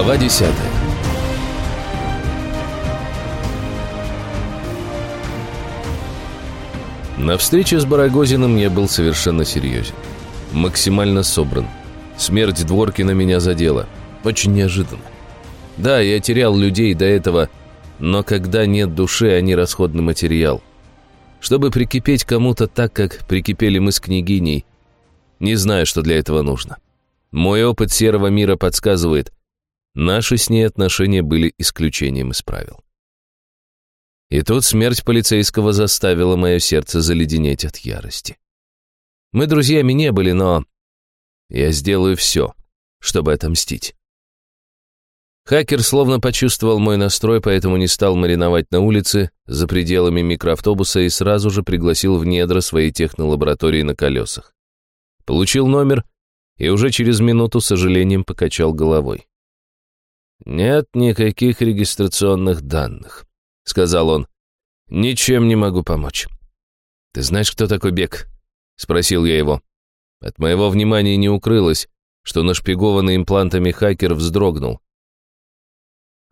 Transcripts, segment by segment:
Глава 10 На встрече с Барагозиным я был совершенно серьезен. Максимально собран. Смерть Дворкина меня задела. Очень неожиданно. Да, я терял людей до этого, но когда нет души, они расходный материал. Чтобы прикипеть кому-то так, как прикипели мы с княгиней, не знаю, что для этого нужно. Мой опыт серого мира подсказывает, наши с ней отношения были исключением из правил. И тут смерть полицейского заставила мое сердце заледенеть от ярости. Мы друзьями не были, но я сделаю все, чтобы отомстить. Хакер словно почувствовал мой настрой, поэтому не стал мариновать на улице за пределами микроавтобуса и сразу же пригласил в недра своей технолаборатории на колесах. Получил номер и уже через минуту с сожалением покачал головой. «Нет никаких регистрационных данных», — сказал он. «Ничем не могу помочь». «Ты знаешь, кто такой Бек?» — спросил я его. От моего внимания не укрылось, что нашпигованный имплантами хакер вздрогнул.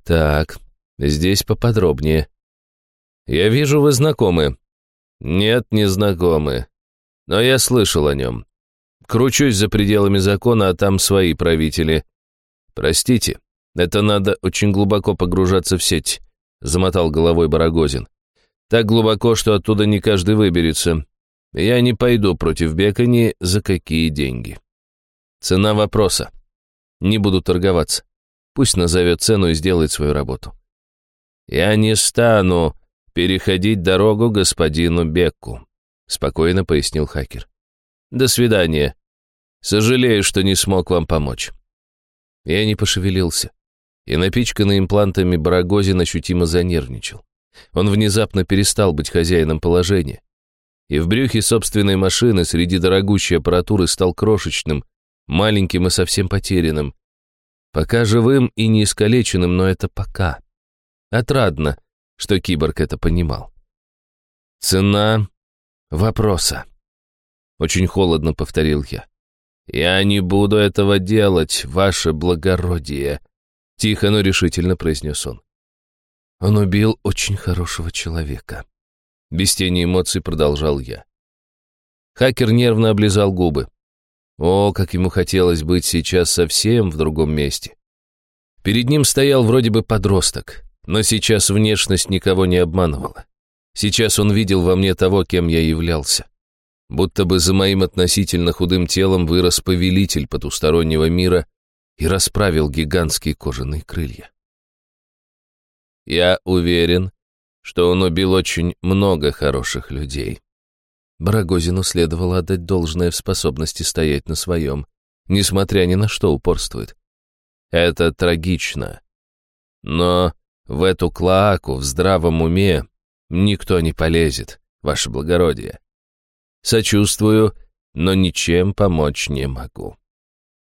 «Так, здесь поподробнее. Я вижу, вы знакомы». «Нет, не знакомы. Но я слышал о нем. Кручусь за пределами закона, а там свои правители. Простите, это надо очень глубоко погружаться в сеть, замотал головой Барагозин. Так глубоко, что оттуда не каждый выберется. Я не пойду против Бека ни за какие деньги. Цена вопроса. Не буду торговаться. Пусть назовет цену и сделает свою работу. Я не стану переходить дорогу господину Бекку, спокойно пояснил хакер. До свидания. Сожалею, что не смог вам помочь». Я не пошевелился, и напичканный имплантами Барагозин ощутимо занервничал. Он внезапно перестал быть хозяином положения. И в брюхе собственной машины среди дорогущей аппаратуры стал крошечным, маленьким и совсем потерянным. Пока живым и не искалеченным, но это пока. Отрадно, что киборг это понимал. Цена вопроса. Очень холодно повторил я. «Я не буду этого делать, ваше благородие», — тихо, но решительно произнес он. Он убил очень хорошего человека. Без тени эмоций продолжал я. Хакер нервно облизал губы. О, как ему хотелось быть сейчас совсем в другом месте. Перед ним стоял вроде бы подросток, но сейчас внешность никого не обманывала. Сейчас он видел во мне того, кем я являлся будто бы за моим относительно худым телом вырос повелитель потустороннего мира и расправил гигантские кожаные крылья. Я уверен, что он убил очень много хороших людей. Барагозину следовало отдать должное в способности стоять на своем, несмотря ни на что упорствует. Это трагично. Но в эту клоаку в здравом уме никто не полезет, ваше благородие. Сочувствую, но ничем помочь не могу.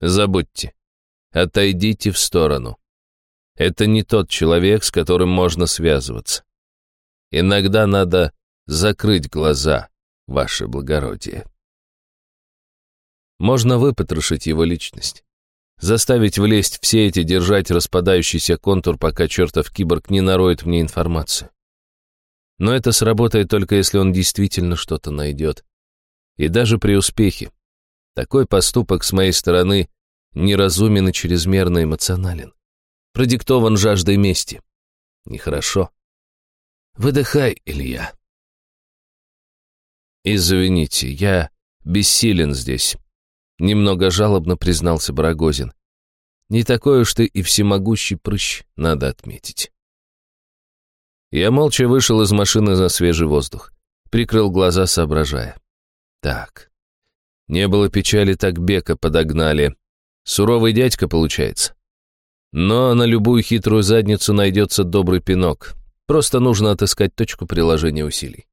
Забудьте. Отойдите в сторону. Это не тот человек, с которым можно связываться. Иногда надо закрыть глаза, ваше благородие. Можно выпотрошить его личность. Заставить влезть в сети, держать распадающийся контур, пока чертов киборг не нароет мне информацию. Но это сработает только если он действительно что-то найдет. И даже при успехе. Такой поступок с моей стороны неразумен и чрезмерно эмоционален. Продиктован жаждой мести. Нехорошо. Выдыхай, Илья. Извините, я бессилен здесь. Немного жалобно признался Барагозин. Не такой уж ты и всемогущий прыщ, надо отметить. Я молча вышел из машины на свежий воздух. Прикрыл глаза, соображая. Так. Не было печали, так Бека подогнали. Суровый дядька получается. Но на любую хитрую задницу найдется добрый пинок. Просто нужно отыскать точку приложения усилий.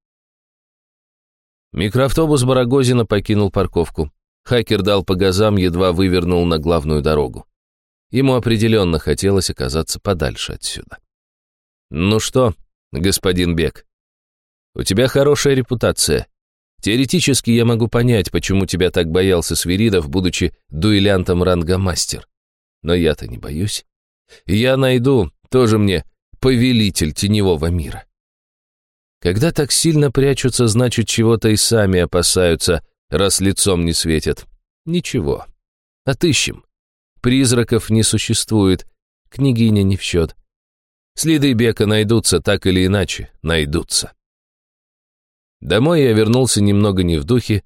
Микроавтобус Барагозина покинул парковку. Хакер дал по газам, едва вывернул на главную дорогу. Ему определенно хотелось оказаться подальше отсюда. «Ну что, господин Бек, у тебя хорошая репутация. Теоретически я могу понять, почему тебя так боялся Свиридов, будучи дуэлянтом ранга мастер. Но я-то не боюсь. Я найду, тоже мне, повелитель теневого мира. Когда так сильно прячутся, значит, чего-то и сами опасаются, раз лицом не светят. Ничего. Отыщем. Призраков не существует, княгиня не в счет. Следы Бека найдутся, так или иначе, найдутся. Домой я вернулся немного не в духе,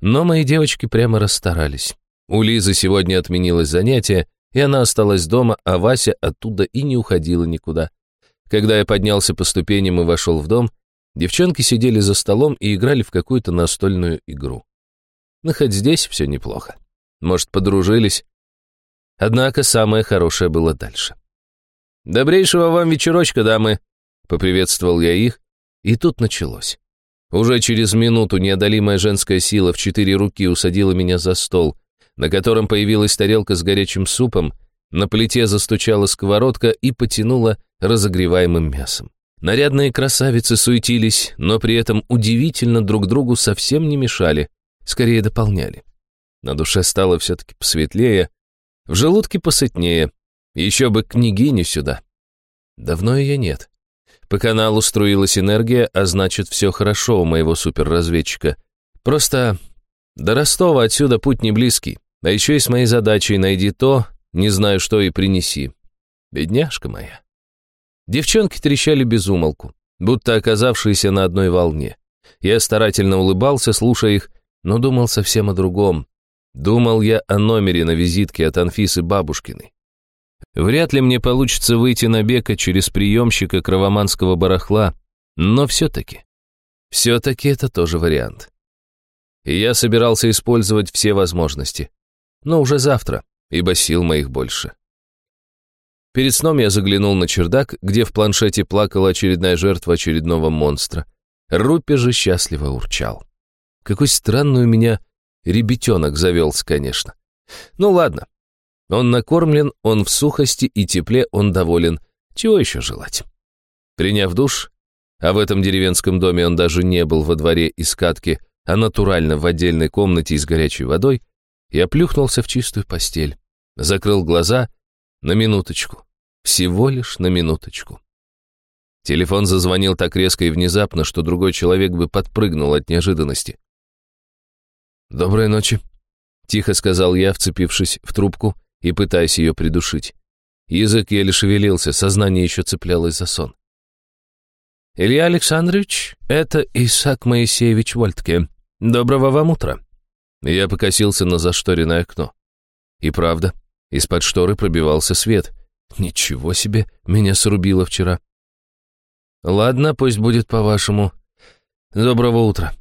но мои девочки прямо расстарались. У Лизы сегодня отменилось занятие, и она осталась дома, а Вася оттуда и не уходила никуда. Когда я поднялся по ступеням и вошел в дом, девчонки сидели за столом и играли в какую-то настольную игру. Ну, хоть здесь все неплохо. Может, подружились? Однако самое хорошее было дальше. «Добрейшего вам вечерочка, дамы!» — поприветствовал я их, и тут началось. Уже через минуту неодолимая женская сила в четыре руки усадила меня за стол, на котором появилась тарелка с горячим супом, на плите застучала сковородка и потянула разогреваемым мясом. Нарядные красавицы суетились, но при этом удивительно друг другу совсем не мешали, скорее дополняли. На душе стало все-таки посветлее, в желудке посытнее, еще бы княгиню сюда. Давно ее нет. По каналу струилась энергия, а значит, все хорошо у моего суперразведчика. Просто до Ростова отсюда путь не близкий. А еще и с моей задачей найди то, не знаю что, и принеси. Бедняжка моя. Девчонки трещали без умолку, будто оказавшиеся на одной волне. Я старательно улыбался, слушая их, но думал совсем о другом. Думал я о номере на визитке от Анфисы Бабушкиной. Вряд ли мне получится выйти на Бека через приемщика кровоманского барахла, но все-таки. Все-таки это тоже вариант. И я собирался использовать все возможности. Но уже завтра, ибо сил моих больше. Перед сном я заглянул на чердак, где в планшете плакала очередная жертва очередного монстра. Рупи же счастливо урчал. Какой странный у меня ребятенок завелся, конечно. Ну ладно, он накормлен, он в сухости и тепле, он доволен. Чего еще желать? Приняв душ, а в этом деревенском доме он даже не был во дворе из катки, а натурально в отдельной комнате с горячей водой, я плюхнулся в чистую постель, закрыл глаза на минуточку, всего лишь на минуточку. Телефон зазвонил так резко и внезапно, что другой человек бы подпрыгнул от неожиданности. «Доброй ночи», — тихо сказал я, вцепившись в трубку и пытаясь ее придушить. Язык еле шевелился, сознание еще цеплялось за сон. «Илья Александрович, это Исаак Моисеевич Вольтке. Доброго вам утра». Я покосился на зашторенное окно. И правда, из-под шторы пробивался свет. Ничего себе, меня срубило вчера. Ладно, пусть будет по-вашему. Доброго утра.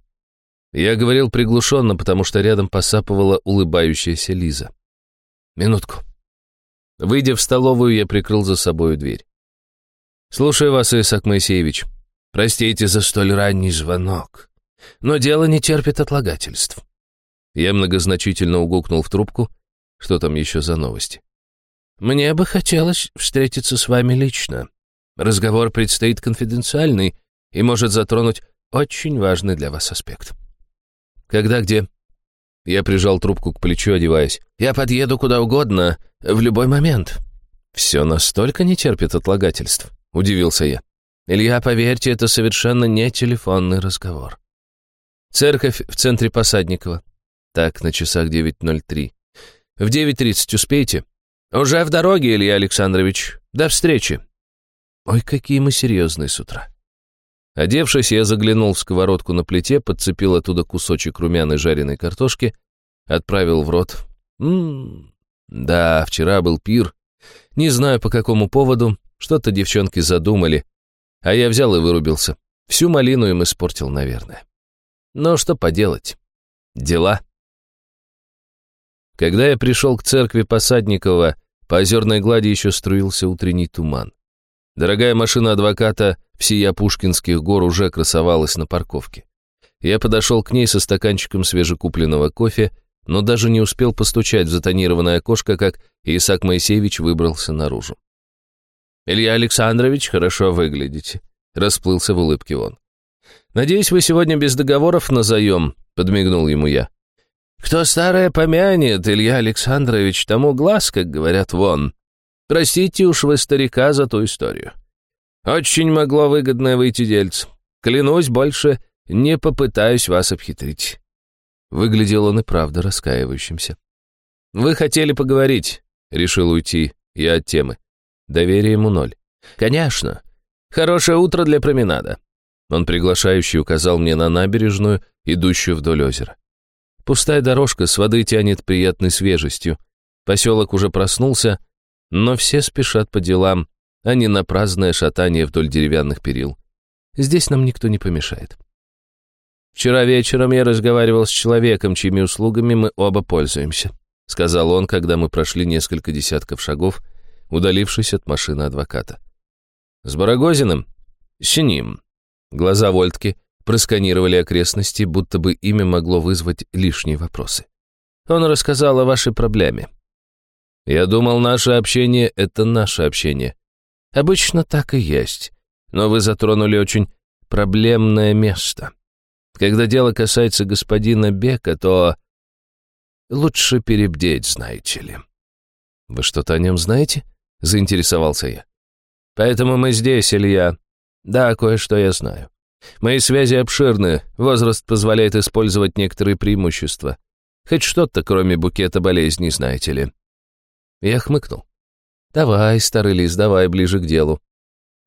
Я говорил приглушенно, потому что рядом посапывала улыбающаяся Лиза. Минутку. Выйдя в столовую, я прикрыл за собою дверь. «Слушаю вас, Исаак Моисеевич. Простите за столь ранний звонок, но дело не терпит отлагательств». Я многозначительно угукнул в трубку. Что там еще за новости? «Мне бы хотелось встретиться с вами лично. Разговор предстоит конфиденциальный и может затронуть очень важный для вас аспект». «Когда, где?» Я прижал трубку к плечу, одеваясь. «Я подъеду куда угодно, в любой момент». «Все настолько не терпит отлагательств», — удивился я. «Илья, поверьте, это совершенно не телефонный разговор». Церковь в центре Посадникова. Так, на часах 9.03. В 9.30 успеете? Уже в дороге, Илья Александрович. До встречи. Ой, какие мы серьезные с утра. Одевшись, я заглянул в сковородку на плите, подцепил оттуда кусочек румяной жареной картошки, отправил в рот. Ммм, да, вчера был пир. Не знаю, по какому поводу, что-то девчонки задумали, а я взял и вырубился. Всю малину им испортил, наверное. Но что поделать? Дела. Когда я пришел к церкви Посадникова, по озерной глади еще струился утренний туман. Дорогая машина адвоката всея Пушкинских гор уже красовалась на парковке. Я подошел к ней со стаканчиком свежекупленного кофе, но даже не успел постучать в затонированное окошко, как Исаак Моисеевич выбрался наружу. «Илья Александрович, хорошо выглядите», — расплылся в улыбке он. «Надеюсь, вы сегодня без договоров на заем», — подмигнул ему я. «Кто старое помянет, Илья Александрович, тому глаз, как говорят, вон», Простите уж вы старика за ту историю. Очень могло выгодное выйти дельце. Клянусь, больше не попытаюсь вас обхитрить». Выглядел он и правда раскаивающимся. «Вы хотели поговорить», — решил уйти я от темы. Доверие ему ноль. «Конечно. Хорошее утро для променада». Он приглашающий указал мне на набережную, идущую вдоль озера. Пустая дорожка с воды тянет приятной свежестью. Поселок уже проснулся, но все спешат по делам, а не на праздное шатание вдоль деревянных перил. Здесь нам никто не помешает. Вчера вечером я разговаривал с человеком, чьими услугами мы оба пользуемся, сказал он, когда мы прошли несколько десятков шагов, удалившись от машины адвоката. С Барагозиным? С ним. Глаза Вольтки просканировали окрестности, будто бы имя могло вызвать лишние вопросы. Он рассказал о вашей проблеме. Я думал, наше общение — это наше общение. Обычно так и есть. Но вы затронули очень проблемное место. Когда дело касается господина Бека, то лучше перебдеть, знаете ли. Вы что-то о нем знаете? Заинтересовался я. Поэтому мы здесь, Илья. Да, кое-что я знаю. Мои связи обширны, возраст позволяет использовать некоторые преимущества. Хоть что-то, кроме букета болезней, знаете ли. Я хмыкнул. «Давай, старый лис, давай ближе к делу.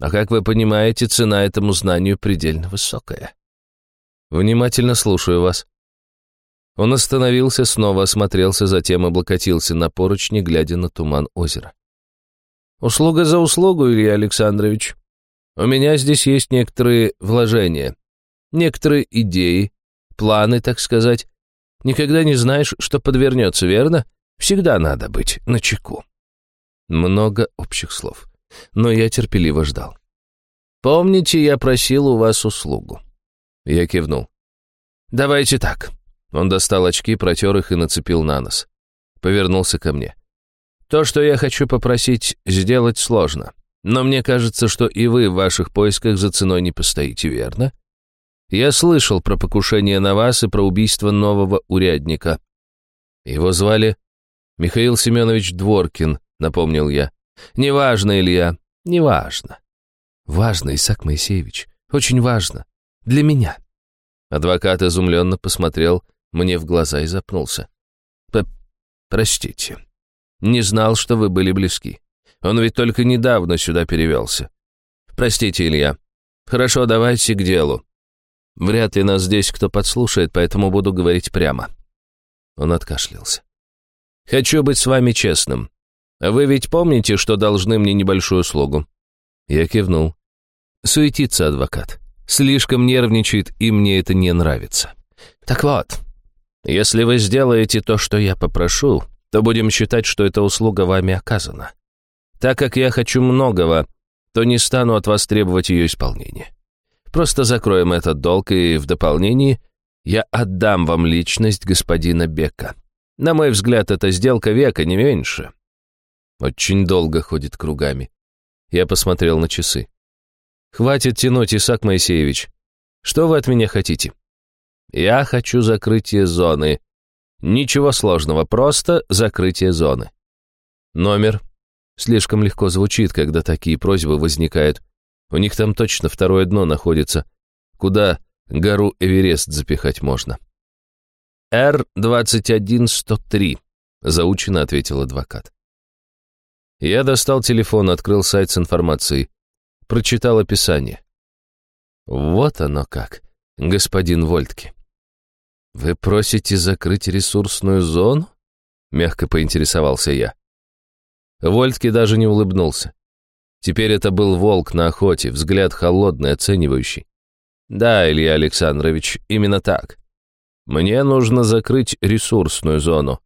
А как вы понимаете, цена этому знанию предельно высокая». «Внимательно слушаю вас». Он остановился, снова осмотрелся, затем облокотился на поручни, глядя на туман озера. «Услуга за услугу, Илья Александрович. У меня здесь есть некоторые вложения, некоторые идеи, планы, так сказать. Никогда не знаешь, что подвернется, верно?» Всегда надо быть начеку. Много общих слов, но я терпеливо ждал. «Помните, я просил у вас услугу?» Я кивнул. «Давайте так». Он достал очки, протер их и нацепил на нос. Повернулся ко мне. «То, что я хочу попросить, сделать сложно. Но мне кажется, что и вы в ваших поисках за ценой не постоите, верно? Я слышал про покушение на вас и про убийство нового урядника. Его звали «Михаил Семенович Дворкин», — напомнил я. «Неважно, Илья, неважно». «Важно, Исаак Моисеевич, очень важно. Для меня». Адвокат изумленно посмотрел мне в глаза и запнулся. «Простите, не знал, что вы были близки. Он ведь только недавно сюда перевелся. Простите, Илья. Хорошо, давайте к делу. Вряд ли нас здесь кто подслушает, поэтому буду говорить прямо». Он откашлялся. Хочу быть с вами честным. Вы ведь помните, что должны мне небольшую услугу?» Я кивнул. Суетится адвокат. Слишком нервничает, и мне это не нравится. «Так вот, если вы сделаете то, что я попрошу, то будем считать, что эта услуга вами оказана. Так как я хочу многого, то не стану от вас требовать ее исполнения. Просто закроем этот долг, и в дополнении я отдам вам личность господина Бека. На мой взгляд, эта сделка века, не меньше. Очень долго ходит кругами. Я посмотрел на часы. Хватит тянуть, Исаак Моисеевич. Что вы от меня хотите? Я хочу закрытие зоны. Ничего сложного, просто закрытие зоны. Номер. Слишком легко звучит, когда такие просьбы возникают. У них там точно второе дно находится, куда гору Эверест запихать можно. «Р-21103», — заучено ответил адвокат. Я достал телефон, открыл сайт с информацией, прочитал описание. Вот оно как, господин Вольтке. Вы просите закрыть ресурсную зону? Мягко поинтересовался я. Вольтке даже не улыбнулся. Теперь это был волк на охоте, взгляд холодный, оценивающий. Да, Илья Александрович, именно так. Мне нужно закрыть ресурсную зону.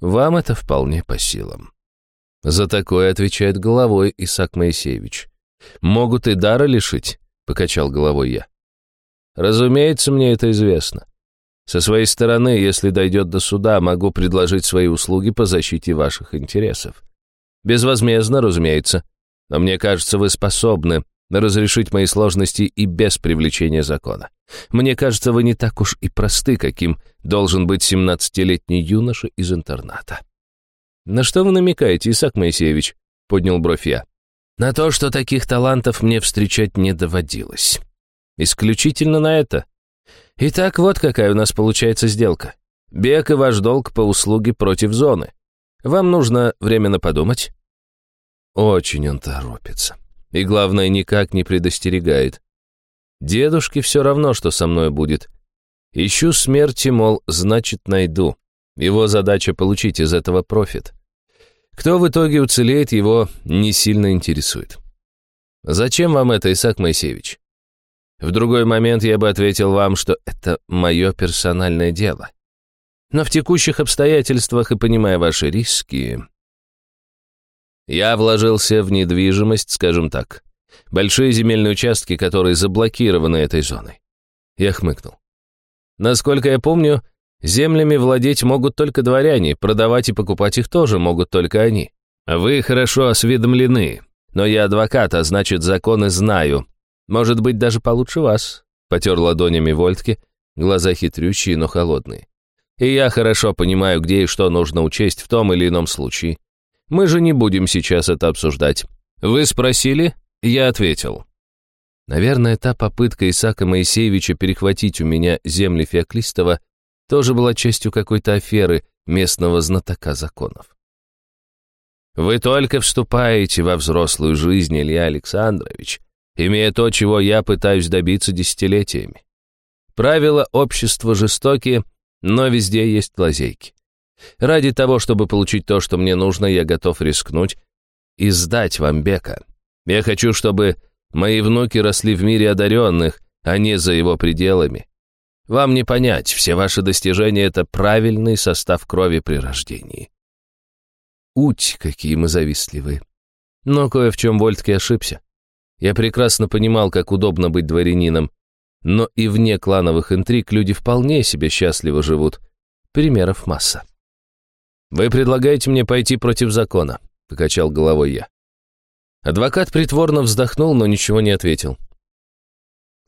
Вам это вполне по силам. За такое отвечает головой Исаак Моисеевич. Могут и дара лишить, покачал головой я. Разумеется, мне это известно. Со своей стороны, если дойдет до суда, могу предложить свои услуги по защите ваших интересов. Безвозмездно, разумеется. Но мне кажется, вы способны разрешить мои сложности и без привлечения закона. Мне кажется, вы не так уж и просты, каким должен быть семнадцатилетний юноша из интерната. На что вы намекаете, Исаак Моисеевич? — поднял бровь я. «На то, что таких талантов мне встречать не доводилось. Исключительно на это. Итак, вот какая у нас получается сделка. Бег и ваш долг по услуге против зоны. Вам нужно временно подумать». Очень он торопится. И главное, никак не предостерегает. Дедушке все равно, что со мной будет. Ищу смерти, мол, значит, найду. Его задача получить из этого профит. Кто в итоге уцелеет, его не сильно интересует. Зачем вам это, Исаак Моисеевич? В другой момент я бы ответил вам, что это мое персональное дело. Но в текущих обстоятельствах и понимая ваши риски... Я вложился в недвижимость, скажем так. Большие земельные участки, которые заблокированы этой зоной. Я хмыкнул. Насколько я помню, землями владеть могут только дворяне, продавать и покупать их тоже могут только они. Вы хорошо осведомлены, но я адвокат, а значит, законы знаю. Может быть, даже получше вас. Потер ладонями Вольтке, глаза хитрющие, но холодные. И я хорошо понимаю, где и что нужно учесть в том или ином случае. Мы же не будем сейчас это обсуждать. Вы спросили, я ответил. Наверное, та попытка Исаака Моисеевича перехватить у меня земли Феоклистова тоже была частью какой-то аферы местного знатока законов. Вы только вступаете во взрослую жизнь, Илья Александрович, имея то, чего я пытаюсь добиться десятилетиями. Правила общества жестокие, но везде есть лазейки. Ради того, чтобы получить то, что мне нужно, я готов рискнуть и сдать вам Бека. Я хочу, чтобы мои внуки росли в мире одаренных, а не за его пределами. Вам не понять, все ваши достижения — это правильный состав крови при рождении. Уть, какие мы завистливые. Но кое в чем Вольтке ошибся. Я прекрасно понимал, как удобно быть дворянином, но и вне клановых интриг люди вполне себе счастливо живут. Примеров масса. «Вы предлагаете мне пойти против закона», — покачал головой я. Адвокат притворно вздохнул, но ничего не ответил.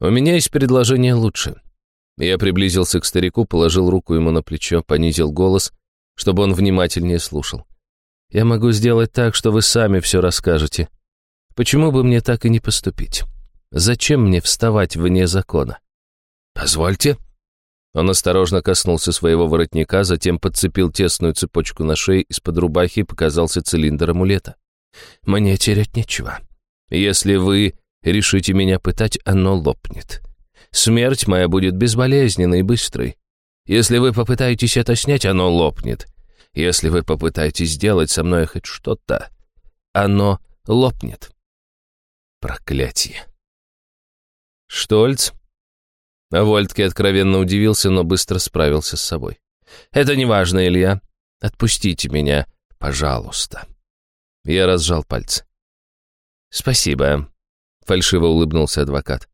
«У меня есть предложение лучше». Я приблизился к старику, положил руку ему на плечо, понизил голос, чтобы он внимательнее слушал. «Я могу сделать так, что вы сами все расскажете. Почему бы мне так и не поступить? Зачем мне вставать вне закона?» «Позвольте». Он осторожно коснулся своего воротника, затем подцепил тесную цепочку на шее из-под рубахи и показался цилиндр амулета. Мне терять нечего. Если вы решите меня пытать, оно лопнет. Смерть моя будет безболезненной и быстрой. Если вы попытаетесь это снять, оно лопнет. Если вы попытаетесь сделать со мной хоть что-то, оно лопнет. Проклятие. Штольц? Вольтке откровенно удивился, но быстро справился с собой. «Это не важно, Илья. Отпустите меня, пожалуйста». Я разжал пальцы. «Спасибо», — фальшиво улыбнулся адвокат.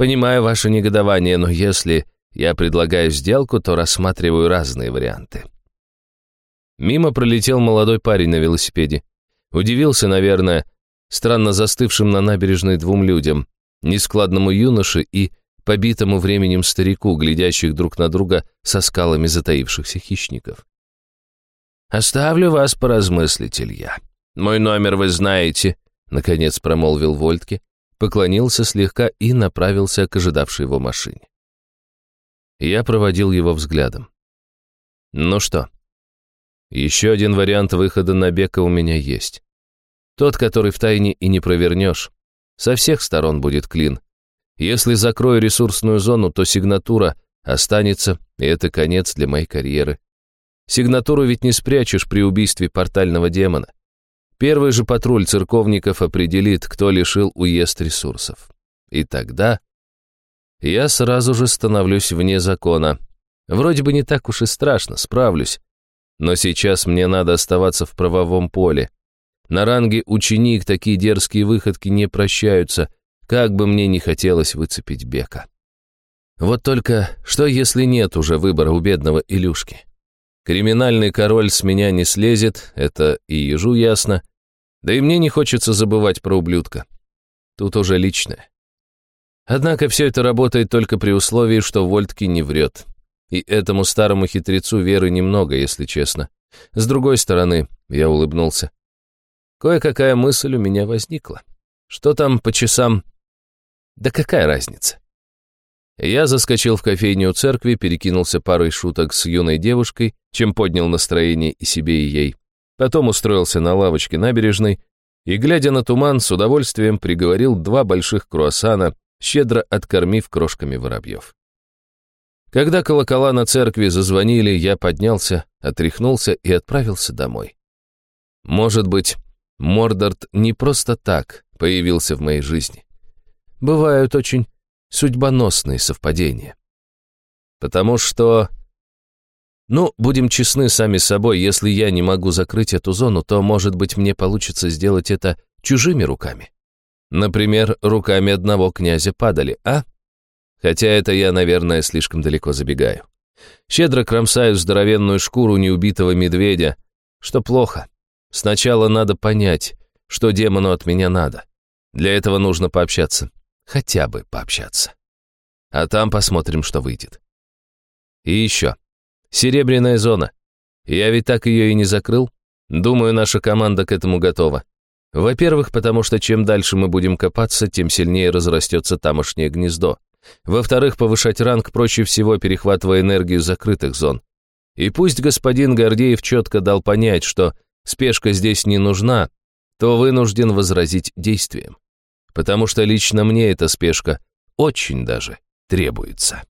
«Понимаю ваше негодование, но если я предлагаю сделку, то рассматриваю разные варианты». Мимо пролетел молодой парень на велосипеде. Удивился, наверное, странно застывшим на набережной двум людям, нескладному юноше и побитому временем старику, глядящих друг на друга со скалами затаившихся хищников. «Оставлю вас поразмыслить, Илья», «Мой номер вы знаете», — наконец промолвил Вольтке, поклонился слегка и направился к ожидавшей его машине. Я проводил его взглядом. «Ну что?» Еще один вариант выхода на Бека у меня есть. Тот, который в тайне и не провернешь. Со всех сторон будет клин. Если закрою ресурсную зону, то сигнатура останется, и это конец для моей карьеры. Сигнатуру ведь не спрячешь при убийстве портального демона. Первый же патруль церковников определит, кто лишил уезд ресурсов. И тогда я сразу же становлюсь вне закона. Вроде бы не так уж и страшно, справлюсь. Но сейчас мне надо оставаться в правовом поле. На ранге ученик такие дерзкие выходки не прощаются, как бы мне не хотелось выцепить Бека. Вот только, что если нет уже выбора у бедного Илюшки? Криминальный король с меня не слезет, это и ежу ясно, да и мне не хочется забывать про ублюдка. Тут уже личное. Однако все это работает только при условии, что Вольтки не врет. И этому старому хитрецу веры немного, если честно. С другой стороны, я улыбнулся. Кое-какая мысль у меня возникла. Что там по часам? Да какая разница? Я заскочил в кофейню у церкви, перекинулся парой шуток с юной девушкой, чем поднял настроение и себе, и ей. Потом устроился на лавочке набережной и, глядя на туман, с удовольствием приговорил два больших круассана, щедро откормив крошками воробьев. Когда колокола на церкви зазвонили, я поднялся, отряхнулся и отправился домой. Может быть, Мордорт не просто так появился в моей жизни. Бывают очень судьбоносные совпадения. Потому что... Ну, будем честны сами с собой, если я не могу закрыть эту зону, то, может быть, мне получится сделать это чужими руками. Например, руками одного князя падали, а? Хотя это я, наверное, слишком далеко забегаю. Щедро кромсаю здоровенную шкуру неубитого медведя, что плохо. Сначала надо понять, что демону от меня надо. Для этого нужно пообщаться. Хотя бы пообщаться. А там посмотрим, что выйдет. И еще. Серебряная зона. Я ведь так ее и не закрыл. Думаю, наша команда к этому готова. Во-первых, потому что чем дальше мы будем копаться, тем сильнее разрастется тамошнее гнездо. Во-вторых, повышать ранг проще всего, перехватывая энергию закрытых зон. И пусть господин Гордеев четко дал понять, что спешка здесь не нужна, то вынужден возразить действием. Потому что лично мне эта спешка очень даже требуется.